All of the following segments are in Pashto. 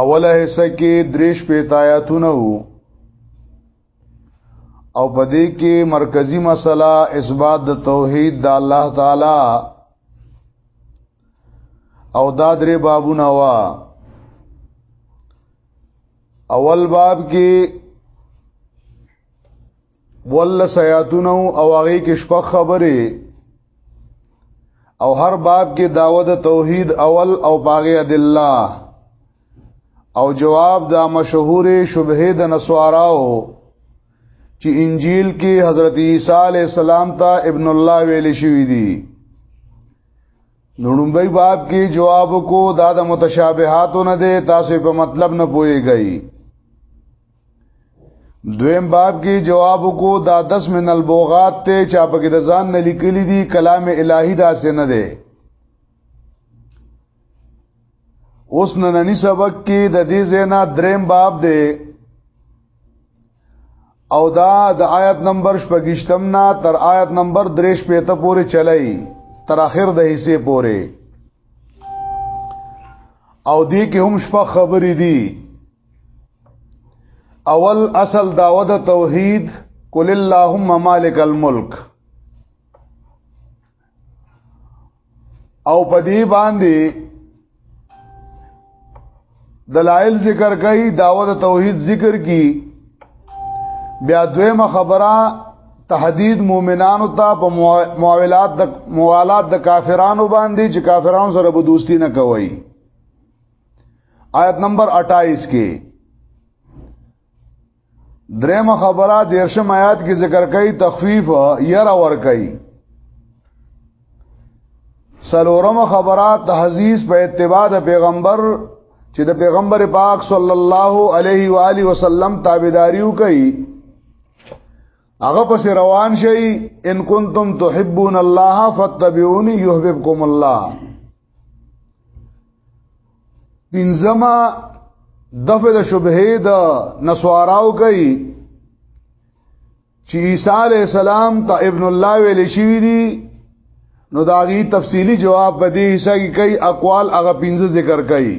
اوله حصہ کې دریش پیتایاتونه وو او په دې کې مرکزی مسله اثبات د توحید د الله تعالی او دا درې بابونه وا اول باب کې ول سیاتونه او هغه کې شپه خبره او هر باب کې داوود توحید اول او باغی ادله او جواب دا مشهور شبهه د نسواراو چې انجیل کې حضرت عیسی علی السلام ته ابن الله ویل شوی دی نوړمبای باب کې جواب کو دا د متشابهاتو نه دی تاسو په مطلب نه پويږئ دویم باب کې جواب کو دا دس من البوغات ته چا په کې د ځان نه لیکلي دي کلام الهي دا سن ده اوس نننی سبق کې د دې زینا دریم باب دی او دا د آیت نمبر شپږشتم نه تر آیت نمبر 3 پته پورې چلای تر اخر د حصے پورې او دې کې هم شپه خبرې دي اول اصل داوود توحید قل اللهم مالک الملک او په دې باندې دلائل ذکر کوي داوود توحید ذکر کی بیا دویمه خبره تهدید مؤمنانو ته په معاملات د موالات د کافرانو باندې چې کافرانو سره به دوستی نه کوي آیت نمبر 28 کې دریم خبره د ارشم آیات کې ذکر کوي تخفیف ير ور کوي سلورم خبره تحزیز په اتباع د پیغمبر چې د پیغمبر پاک صلی الله علیه و آله وسلم تابعداریو کوي هغه پس روان شي ان کنتم تحبون الله فتبعوني يحببكم الله پنځما دفع د شبهه د نسواراو کوي چې عیسی علی السلام ته ابن الله ویل شي دي نو دا غي تفصيلي جواب په دې حصہ کې کوي اقوال هغه پنځه ذکر کوي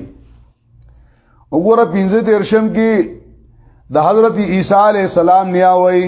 وګوره پنځه تیرشم کې د حضرت عیسی علی السلام نیا وایي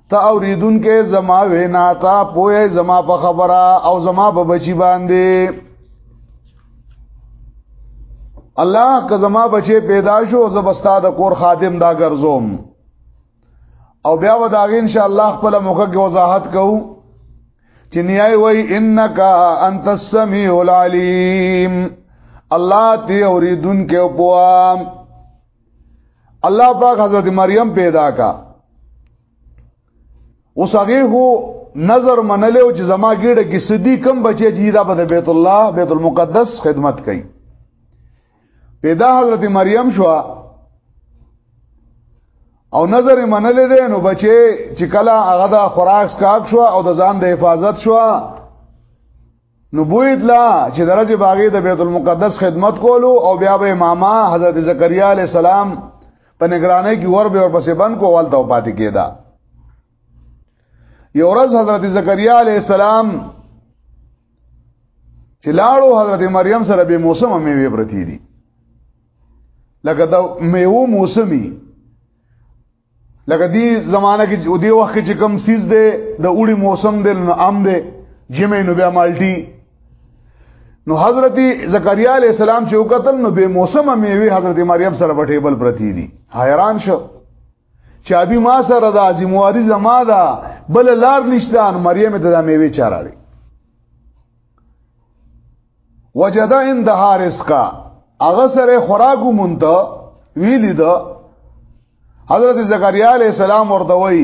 ته اوریدون کې زما وینا تا پوهه زما په خبره او زما په بچی باندې الله که زما بچی پیدا شو زبستا د کور خادم دا ګرځوم او بیا و داغه ان شاء الله خپل موقع کې وضاحت کوو چې نیای وای انک انت السمیع العلیم الله تی اوریدون کې او پوام الله پاک حضرت مریم پیدا کا اوس هغه هو نظر منلې او چې زما ګیډه کې سدي کم بچي چې دا په بیت الله بیت المقدس خدمت کوي پیدا حضرت مریم شو او نظر منلې ده نو بچي چې کله هغه د خوراک سکاک شو او د ځان د حفاظت شو نو بوید لا چې درجه باغې د بیت المقدس خدمت کولو او بیا به ماما حضرت زکریا علی السلام په نگرانۍ کې ور به ورپسې بند کو ولته پاتې کېدا یو ورځ حضرت زکریا علی السلام چې لاړو حضرت مریم سره به موسم میوه پرتی دي لکه دا میوه موسمي لکه دی زمانہ کې او دی وخت کې کم سیز دی د اوړي موسم دی نو عام دی جمع نو بیا مالټي نو حضرت زکریا علی السلام چې وکتل نو به موسم میوي حضرت مریم سره په ټیبل پرتی دي حیران شو چابي ما سره د عظیم واری زما دا بل لار نشته مریم ته د میوي چاراړي وجد عند حارسکا هغه سره خوراک مونږ ویلی دا حضرت زکریا علیہ السلام ورته وی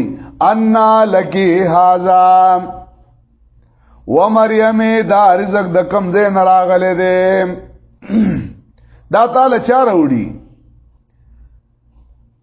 ان لکی هاذا و مریم دا رزق د کم زې نراغله دې دا تعالی چاره وړي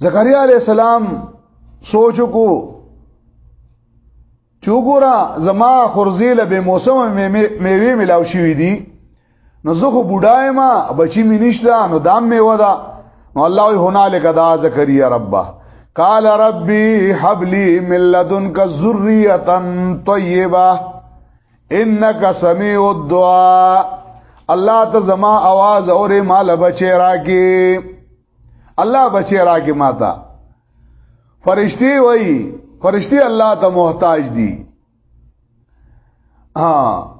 زکریا علی السلام سوچ کو چوغورا زما خرزیل به موسم میوه ملاو شوې دي نو زه خو بډای ما بچی می نشته نو دام می ودا نو الله وی هنالک دا زکریا ربا قال ربي حب لي من لدنك ذريه طيبه انك سميع الدعاء الله ته زما आवाज اورې مال بچي راکې الله بچی راکې ماته فرشتي وای فرشتي الله ته محتاج دي ها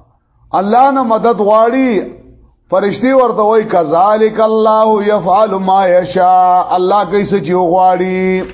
الله نه مدد غواړي فرشتي ورته وای کذالک الله يفعل ما يشاء الله کوي څه چې غواړي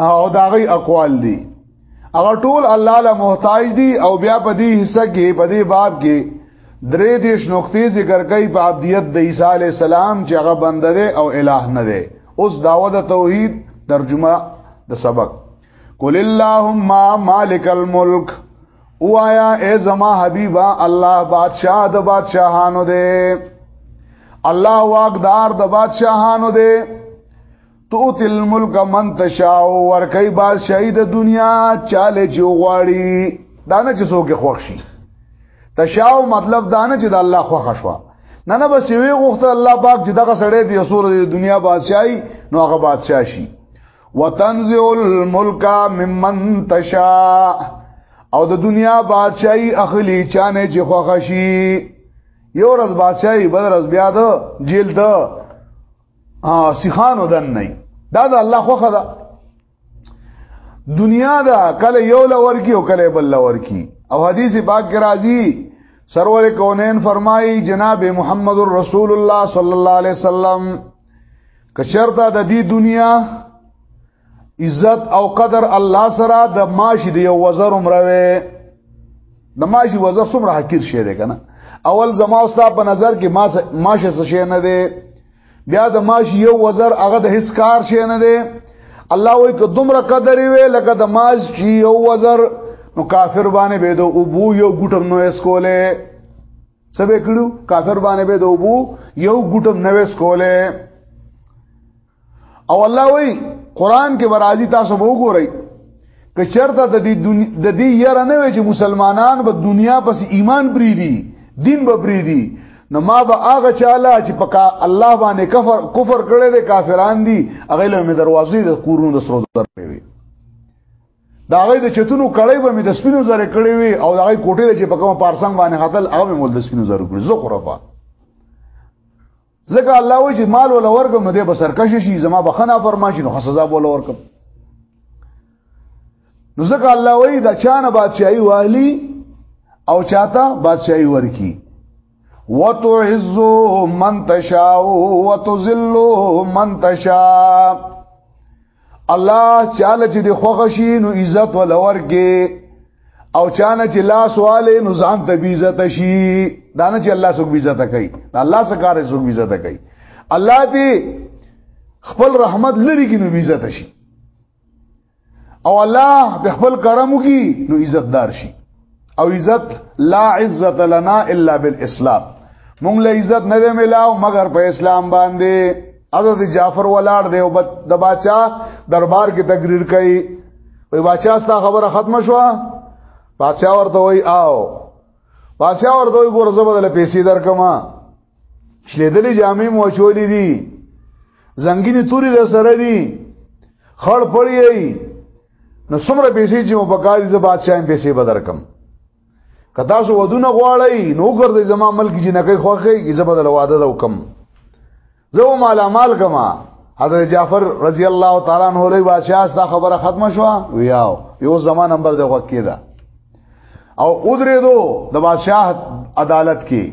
او دا غي اقوال دي هغه ټول الله له محتاج دي او بیا په دې حصہ کې په دې باب کې درې دیش نقطې ذکر کوي په عبدیت د عیسی علی السلام چې هغه بنده دی او الٰه نه دی اوس داوه د توحید ترجمه د سبق قل اللهم مالک الملک وایا ای زما حبیبا الله بادشاہ د بادشاہانو دی الله واقدار د بادشاہانو دی تو تل ملک من تشاو ورکی بادشاہی د دنیا چاله چې غواړي دانه چې څوک خوښ شي تشاو مطلب دانه چې د الله خوښ شوا نه نه بس وی غوښته الله پاک چې دغه سړی دی سور د دنیا بادشاہي نو هغه بادشاہ شي وتنزع الملک ممن تشاء او د دنیا بادشاہي اخلي چانه چې خوښ شي یو ورځ بادشاہي بل ورځ بیا د جیل د ا سیخانو دن نه دا د الله خوخه ده دنیا دا کله یو لور کی او کله بل لور کی او حدیث پاک کې راځي سرور کونین فرمایي جناب محمد رسول الله صلی الله علیه وسلم کشرته د دې دنیا عزت او قدر الله سره د ماشي دی وزر عمروي د ماشي وزر څومره حقیر شي دی کنه اول زما اوستا په نظر کې ما ماشه څه شي نه دی بیا د ماشي یو وزر هغه د هیڅ کار شي نه دی الله وای که دومره قدر وي لکه د ماش شي یو وزر نو کافر باندې به د ابو یو ګټم نو اس کوله سبه کړو کافر باندې به د ابو یو ګټم نو اس کوله او الله وی قران کې برازي تاسو به وګورئ که چرته د دې د دې ير نه وي چې مسلمانان به دنیا پس ایمان پری دي دین به پری دي نو ما به هغه چاله چې پکا الله باندې کفر کفر کړي دي کافران دي هغه له مې دروازې د کورونو د سرو در پیوي دا غي د چتونو کړي به مې د سپینو زره کړي وي او دا غي کوټې چې پکا پارسنګ باندې خپل هغه مول د سپینو زره کړي زه خرافه ځکه الله وی چې مال ول ورکم نو دې به سرکش شي زما بخنه فرمان شي نو سزا بول ورکم نو ځکه الله وی دا چانه بادشاہي والی او چاته بادشاہي ورکی وتعز من تشاء وتذل من تشاء الله چاله چې د خوښي نو عزت ولور کې او چانه چې لاس والے نو ځان ته عزت شي دا نه چې الله سو عزت کوي دا الله سره کار سو عزت کوي الله دې خپل رحمت لري کې نو عزت شي او الله په خپل کرم کې نو عزتدار شي او عزت لا عزت لنا الا بالاسلام مونږ له عزت نه ملاو مگر په اسلام باندې حضرت جعفر ولاړ دی او د باچا دربار کې تقریر کوي وی باچا ستا خبره ختم شو باچا ورته وی آو باچا ورته وی ګور زبدل پیسې درکما شلیدلې جامې مو چولې دي زنګینی توري د سره دي خړ پړی نو څومره پیسې چې مو پکاري زه بادشاہم پیسې بدر کم که تاسو ودونه غواړئ نو ګرځي زما ملک جنکې خوخه کی زه بدل واده دا وکم زه مال مال کما حضرت جعفر رضی الله تعالی عنہ له بادشاہ دا خبره ختمه شو ویاو یو زمان نمبر د وکیدا او ادریدو د بادشاہ عدالت کې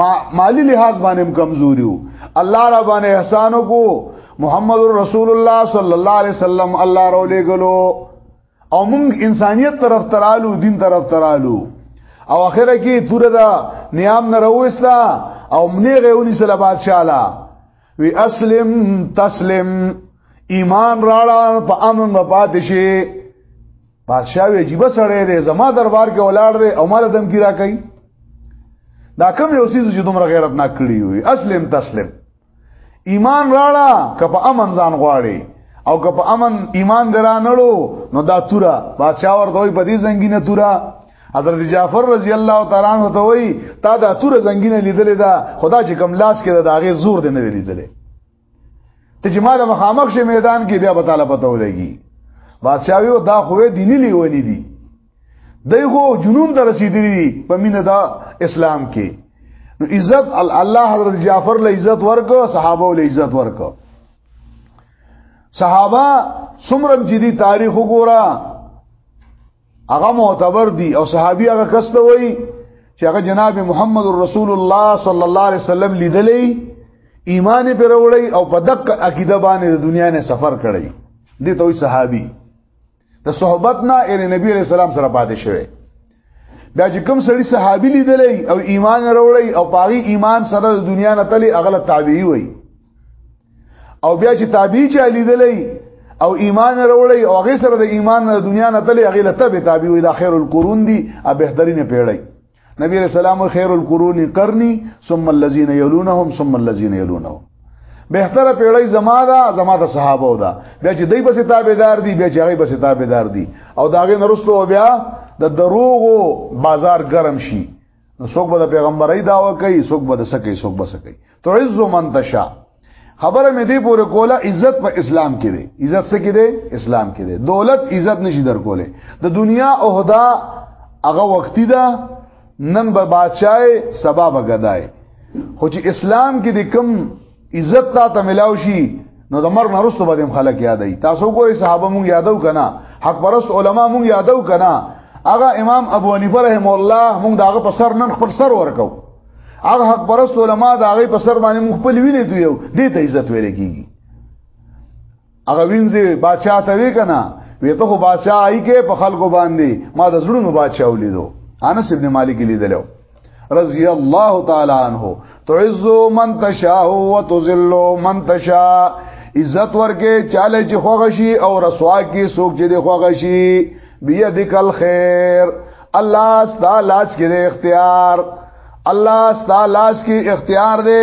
ما مالی لحاظ باندې کمزوري وو الله را باندې احسان وکړو محمد رسول الله صلی الله علیه وسلم الله را لګلو او موږ انسانیت طرف ترالو دین طرف ترالو او اخره کې تور دا نیام نه رويستا او منی غيونی سره بادشاہ لا وی اسلم تسلم ایمان راړه په امن پاتشي بادشاہ وی عجیب سره دی زما دربار کې ولاړ دی او مال دم کی را کوي دا کوم یو سیز چې دومره غیرت نه کړی وي اسلم تسلم ایمان راړه کپ امن ځان غواړي او کپ امن ایمان درانړو نو دا تورا بادشاہ ورته وي بدی زنګینه تورا حضرت جعفر رضی الله تعالی عنہ ته وی تا دا تور زنګینه لیدلې دا خدا چې کم لاس کې دا غي زور دی نه لیدلې ته چې ما د مخامخ شې میدان کې بیا به تعالی پته ولګي بادشاہ ویو دا خو دیني لیونی دي دغه جنون ته رسیدلی په مینه دا اسلام کې نو عزت الله حضرت جعفر له عزت ورکو صحابه له عزت ورکو صحابه سمرم جدي تاریخ وګوره هغه معتبر دي او صحابي هغه کس ته وایي چې هغه جناب محمد رسول الله صلی الله علیه وسلم لیدلې ایمان پر وړي او په دک عقیده باندې د دنیا نه سفر کړي دي ته وایي صحابي د صحبت نه ان نبی علیہ السلام سره پاتې شوی بیا چې کوم سړی صحابي لیدلې او ایمان وروړي او پاغي ایمان سره د دنیا نه تلي اغله تابعي وایي او بیا چې تابع چې لیدلې او ایمان وروړي او هغه سره د ایمان د دنیا نه تلې هغه لته به تابع وي د خیر القرون دي ا بهترینه پیړۍ نبی رسول الله خیر القرون قرنی ثم الذين يلونهم ثم الذين يلونهم بهتره پیړۍ زما ده زما د صحابه ده بیا چې دوی بس تابعدار دي بیا چې هغه بس تابعدار دي او داغه نرستو بیا د دروغو بازار ګرم شي نو څوک به د پیغمبري داوا کوي څوک به د سکه څوک به سکه تعز من تشا خبره مې دی پورې کوله عزت په اسلام کې دی عزت څه کې دی اسلام کې دی دولت عزت نشي درکوله د دنیا عہدا هغه وقتی ده نن به بادشاہ سبا به غدای خو چې اسلام کې د کم عزت تا ته ملاو شي نو د مرګ نرسته باندې خلک یادای تاسو ګوري صحابه مونږ یادو کنه حق پرست علما مونږ یادو کنه هغه امام ابو حنیفه رحم الله مونږ داغه په سر نن خپل سر ورکو هغه حق پرست علما داغه په سر باندې مونږ خپل وینې دوی دې ته عزت ویل کیږي هغه وینځي بادشاہ ته وی کنه وی ته بادشاہ ای کې په خلکو باندې ما د زړونو بادشاہ ولیدو انس ابن مالک لیدلو رضی الله تعالی عنہ تعز من تشاء وتذل من تشاء عزت ورکه چاله چې خوغشي او رسوا کې سوق چې دی خوغشي بیا دکل خیر الله تعالی لاس کې اختیار الله تعالی لاس کې اختیار دی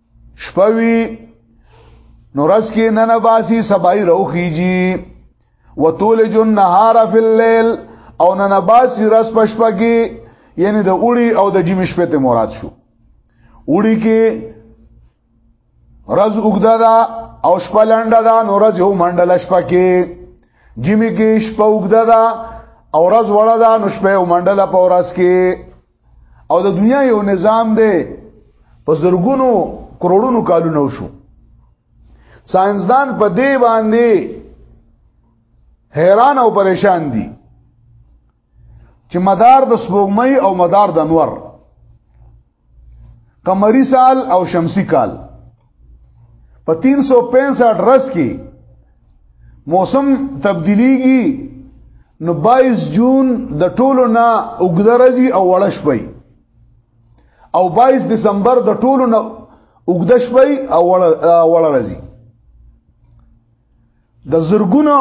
شپوي نورس کې نن باسي سبای روخيږي وتولج النهار فی الليل او نن باسي رس پشپګي یعنی د اوړي او د جمی شپې ته مراد شو اوړي کې رز وګدا دا او شپه لنډه دا نو رز یو منډل شپه کې جمی کې شپه وګدا دا او رز وړه دا نو شپه یو منډل په ورځ کې او د دنیا یو نظام دی په زرګونو کروڑونو کالونه وشو ساينسدان په دې باندې حیران او پریشان دي چې مدار د سپوږمۍ او مدار د انور قمری سال او شمسی کال په 365 رس کې موسم تبدیلیږي نو 22 جون د ټولو نه وګدرځي او وړش پي او 22 دسمبر د ټولو نه وګدش پي او وړ وړ راځي د زرګونو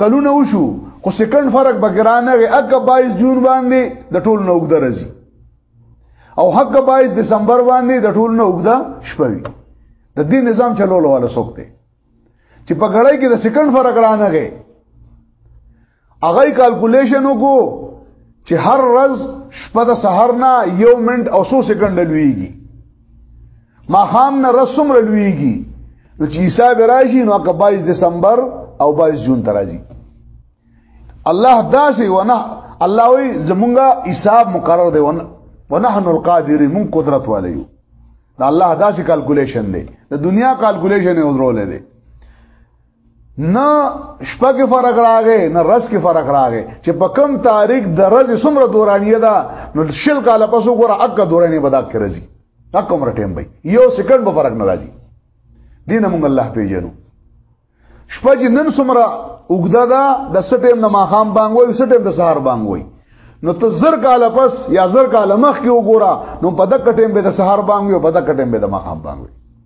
کلونه وشو خو سکند فرق بګرانه غي اګه 22 جون باندې د ټول نو وګد راځي او حق 22 دسمبر باندې د ټول نو وګد شپوي د دې نظام چلولو والا څوک دی چې په غړای کې د سکند فرق رانه غي هغه کیلکولیشن وکړو چې هر ورځ شپه د سحر نه یو منټ او 100 سکند لویږي ما خام نه رسوم لویږي نو چې حساب راشي نو که 22 دسمبر او 22 جون ترازی الله داسې ونه الله وی زمونږه حساب مقرر دی ونه ونحن القادر من قدرت والیو دا الله داسې کیلکولیشن دی د دنیا کیلکولیشن یې ودرولې دی نه شپه کې فرق راغې نه رس کې فرق راغې چې په کم تاریخ د رز سمره دورانیه ده نو شل کال پس وګوره اګه دورانیه بدا کې راځي تک عمر ټیم به یو سکند به فرق ناراضي دین موږ الله پیژنو شپه چې نن سمره وګدا دا د سټیم نه ماخام بانګ وای سټیم د سهار بانګ وای نو ته زر کال پس یا زر کال مخ کې وګوره نو په دک ټیم به د سهار بانګ وي په دک ټیم به د ماخام بانګ وي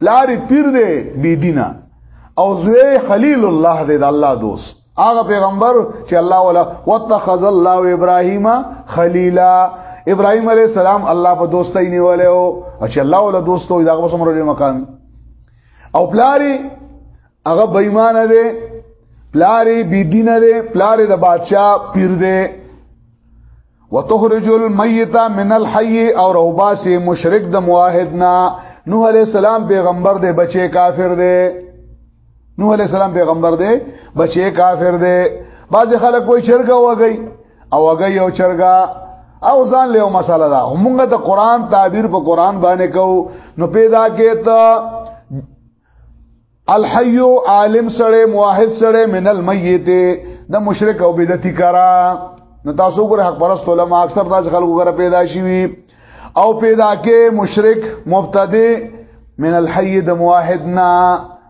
پلار پیر دی بی دینه او زوی خلیل الله دی د الله دوست هغه پیغمبر چې الله ولا واتخذ الله ابراهیم خلیلا ابراهیم علی السلام الله په دوستۍ نیولې او چې الله ولا دوستو دا غوښه مرلې مقام او پلاری هغه بېمانه دی پلاری بی دینه دی پلاری د بادشاہ پیر دی وتخرج المیت من الحی او روباسی مشرک د موحدنا نوح علیہ السلام پیغمبر دے بچے کافر دے نوح علیہ السلام پیغمبر دے بچے کافر دے باز خلک کوئی چرګه وګی او وګی او چرګه او ځان له مسله دا موږ د قران تعبیر په قران باندې کو نو پیدا کېته الحي عالم سره موحد سره من المیت د مشرک او بدعتي کرا نو تاسو ګره حق پرست علما اکثر داس خلکو غره پیدا شي او پیدا کې مشرک مبتدی من الحي د موحد نه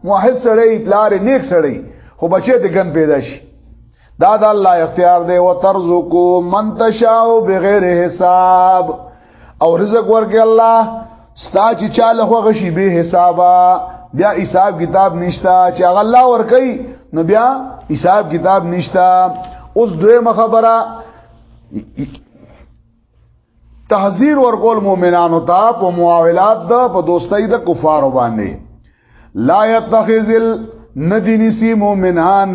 موحد سره پلار نیک سره خو بچی د ګن پیدا شي دا د الله اختیار دی او ترزقو من تشاء بغیر حساب او رزق ورکړي الله ستا چې چاله هو غشي به حسابا بیا حساب کتاب نشتا چې الله ورکړي نو بیا حساب کتاب نشتا اوس دویمه خبره تحذير ورکول مؤمنانو ته په معاولات ده په دوستۍ د کفارو باندې لا يتخذل ندنسي مؤمنان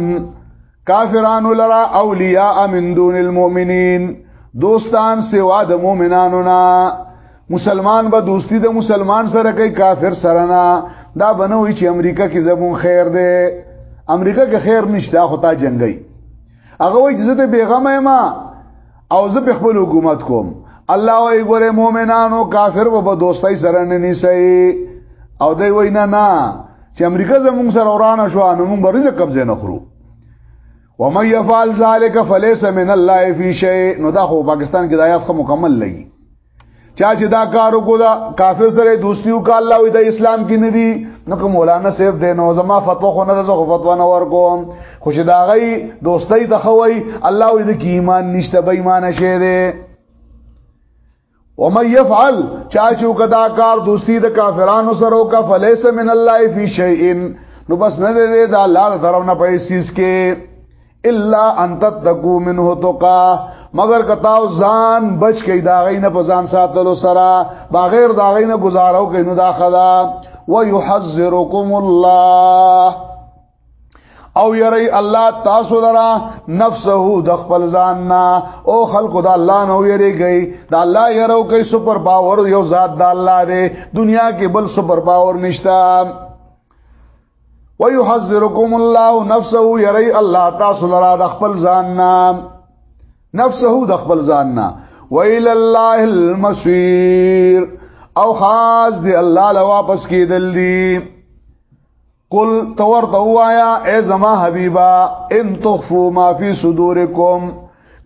کافرانو لرا اولیاء من دون المؤمنین دوستان سوا د مؤمنانو نه مسلمان به دوستی د مسلمان سره کوي کافر سره نه دا بنوي چې امریکا کې زمون خیر دی امریکا کې خیر نشته خو تا جنگي هغه وایي چې زه د بیغمه یم او زه په خپل حکومت کوم الله وایي ګوره مؤمنانو کافر به دوستۍ سره نه نیسي او دوی وایي نه نه چې امریکا زموږ سره ورانه شو نو موږ به رزق قبضه نه خورو ومن يفعل ذلك فليس من الله في شيء نو دا خو پاکستان کې د آیات خو مکمل لګي چا چې دا کار وکړو دا کافر سره دوستي وکړه الله وي د اسلام کې نه دي نو کوم مولانا صاحب دی نو زما فتوا خو نه ده خو فتوا نه ورکوم خو چې دا غي دوستي ته خوي الله وي د کې ایمان نشته به ایمان شه دی ومن يفعل چا چې کدا کار دوستي د کافرانو سره وکړه فليس من الله في شيء نو بس نه دی دا الله طرف نه پیسې کې الا ان تتقو منه تقا مگر کتاو ځان بچ کی دا غینه په ځان ساتلو سره بغیر دا غینه گزارو کینو دا خدا ويحذركم الله او یری الله تاسو درا نفسه د خپل ځان نه او خلق د الله نو یریږي د الله یرو کوي سپر باور یو ذات د الله دی دنیا کې بل سپر باور نشته ويحذركم الله نفسه يري الله تاسو لرا د خپل ځان نام نفسه د خپل ځان نه ویل الله المسیر او خاص دی الله له واپس کیدل دی قل تور دوایا ای زما حبیبا ان تخفو ما فی صدورکم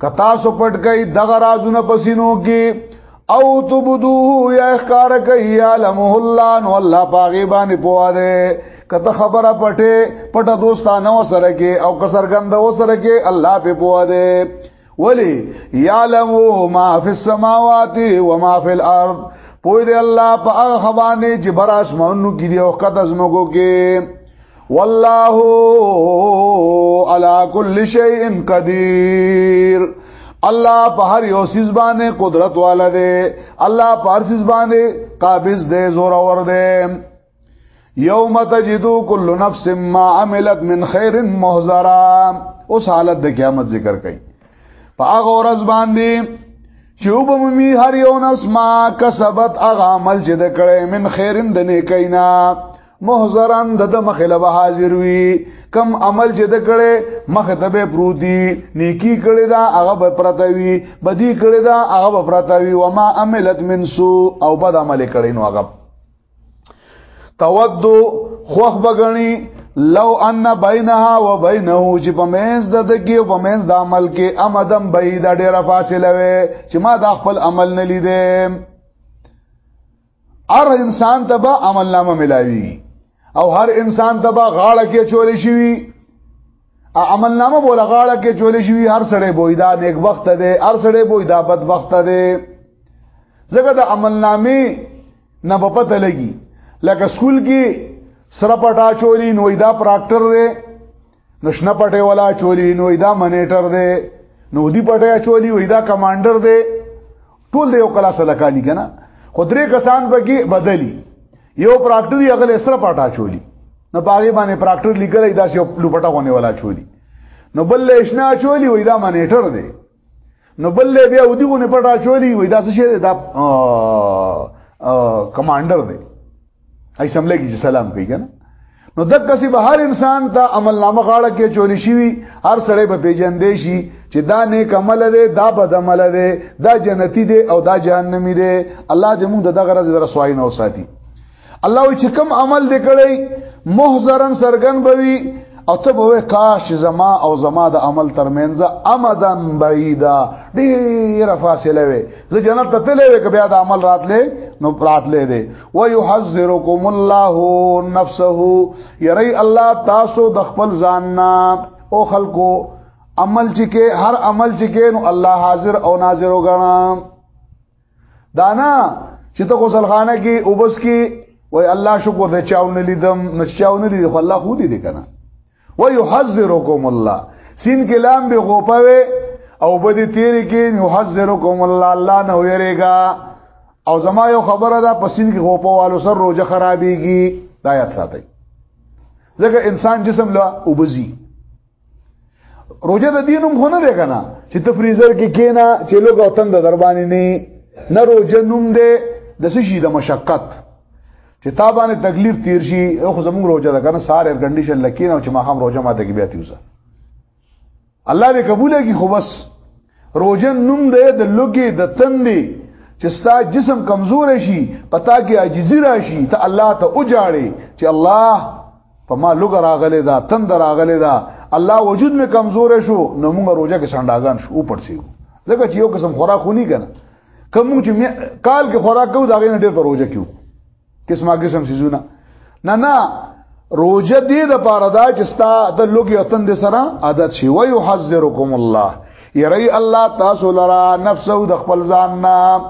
کتا سو پټ گئی دغه رازونه پسینو کې او تبدوه یا اخکار کوي علمه الله نو الله پاغي باندې پوها ده کته خبره پټه پټه دوستانه وسره کې او کسرګند وسره کې الله په پوها ده ولی یعلم ما فی السماوات و ما فی الارض پوی دی الله په هغه باندې چې بر اسمانو کې دی او کته زمګو کې والله على كل شيء قدير الله په هر یو سیز باندې قدرت والا دی الله په هر سیز باندې قابض دی زور اور دی یوم تجدو کل نفس ما عملت من خیر محضرا اوس حالت د قیامت ذکر کړي په هغه ورځ باندې چې وبمي هر یو نفس ما کسبت هغه عمل چې د کړې من خیرن د نیکینا محضرن د د مخه له حاضر وي کم عمل چې د کړي مخه ته به پروتي نیکی کړي دا هغه به پرته وي بدی کړي دا هغه به پرته وي و ما عملت من سو او بد عمل کړي نو هغه تود خوخ بغنی لو ان بینها و بینه چې په مینز د دګي او په مینز د عمل کې امدم بعید ډیره فاصله وي چې ما د خپل عمل نه لیدم هر انسان ته به عمل نامه ملاوي او هر انسان ته به غاړه کې چولې شي عمل نامه بوله غاړه کې چولې شي هر سړی بویدا نیک وخت دی هر سړی بویدا بد وخت دی زګه د عمل نامه نه په پته لګي لکه سکول کې سره پټا چولی نوې دا پراکټر دی نو شنه پټه ولا چولی نو دا منیټر دی نو دی پټه چولی وای دا کمانډر دی ټول دی یو کلاس لکالی کنه خو درې کسان بګي بدلی یو پراکټر یې غل سره پټه چولی نو باغې باندې پراکټر لیکل دا یو لوپټه غونه ولا چولی نو بل لښنا چولی وای دا منیټر دی نو بل له بیا ودی غونه پټا چولی وای دا څه شی دا کمانډر دی ایسمله کې سلام کوي کنه نو د کسي به هر انسان ته عمل نامه غاړه کې چولی شي هر سړی به پیجندې شي چې دا نیک عمل دی دا بد عمل دی دا جنتی دی او دا جهنمی دی الله دې موږ د دغه ورځې رسوای نه وساتي الله وی چې کوم عمل دې کړی محذرن سرګن بوي او ته به کاش زما او زما د عمل ترمنځ امدن بعیدا ډیره فاصله وي زه جنت ته تللی وي که بیا د عمل راتلې نو راتلې دی و یحذرکم الله نفسه یری الله تاسو د خپل ځان نه او خلکو عمل چې کې هر عمل چې کې نو الله حاضر او ناظر وګڼم دانا چې ته غسل خانه کې وبس کې وای الله شکر دې چاونه لیدم نو چاونه لید خو الله خو دې کنه ويحذركم الله سین کې لام به غوپوي او به دې تیر کې يحذركم الله الله نه ويریګا او زما یو خبره ده په سین کې غوپوالو سر روزه خرابيږي دا یاد ساتي ځکه انسان جسم لا وبزي روزه د دینم خو نه دی کنه چې ته فریزر کې کینا چې لوګ او تند در باندې نه نه روزه نوم دی د څه شي د مشقت چې تا باندې تکلیف تیر شي خو زموږ روزه ده کنه سار ایر کنډیشن لکینا چې ما هم روزه ماته کې بیا تیوزه الله دې قبول کړي خو بس روزه نوم دی د لوګي د تندې چې ستا جسم کمزور شي پتا کې عاجزي راشي ته الله ته اوجاړي چې الله په ما لګ راغلی دا تند راغلی دا الله وجود می کمزور شو نو موږ روزه کې سنداګان شو پړسیو ځکه چې یو قسم خوراک خونی کنه کوم چې کال کې خوراک کو دا غین ډېر په روزه کېو قسمه قسم سيزونه نه نه روزه دې د پاره دا چې ستا د لوګي وطن دې سره عادت شي وي يحذركم الله يري الله تاسو لرا نفسه د خپل ځان نه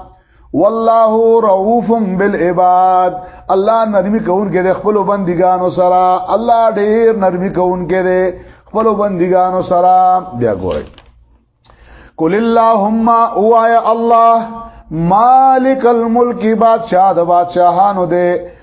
والله رؤوف بالعباد الله نرمي کون کې د خپل بندګانو سره الله ډېر نرمي کون کې د خپل بندګانو سره بیا ګورئ قل اللهم اوایا الله مالک الملک بادشاہ د بادشاہانو دی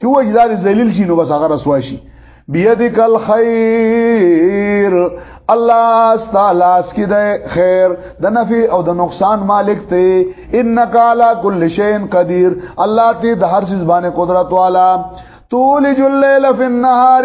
چې وجدار ذلیل شي نو بس هغه رسوا شي بيدک الخير الله تعالی اس کې د خیر د نفع او د نقصان مالک ته انک علی کل شیء قدیر الله ته د هر څه باندې قدرت والا تولج الليل في النهار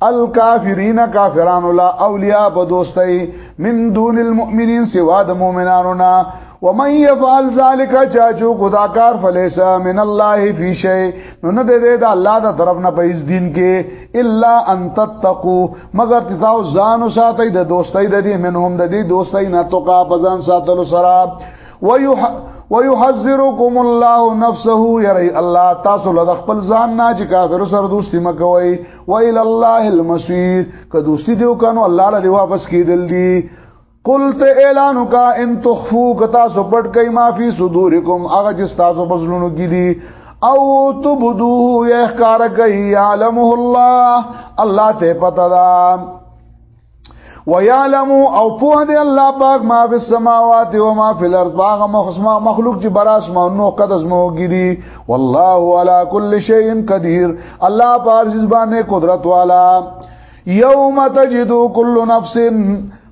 الکافرین کافران لا اولیاء په دوستۍ من دون المؤمنین سوا د مؤمنانو نه ومن يفعل ذلك چاچو خدا کار فليس من الله في شيء نو نه دې د الله د طرف نه په دین کې الا ان تتقوا مگر تاسو ځان ساتي د دوستۍ د دې منهم د دې دوستۍ نه توقا بزن ساتلو سره ويح ويحذركم الله نفسه يري الله تاسو له خپل ځان نه چې کافر سره دوستي مکوئ و الى الله المسير که دوستی دیو کنو الله له واپس کیدل دی قلت اعلان کا ان تخفو کتا سو پټ کای ما فی صدورکم هغه چې تاسو بزلونو کې دي او تبدو یحکار کای علمه الله الله ته پتا ده ويعلم او په دې الله پاک ما په سماوات او ما په الارض باغ مخسما مخلوق چې براس ما نو قدس مو ګيري والله على كل شيء قدير الله پاک باندې قدرت والا يوم تجد كل نفس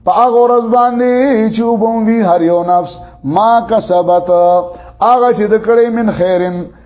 فاغ ورځ باندې چې وبوي هر یو نفس ما کسبت هغه چې د کړې من خیرن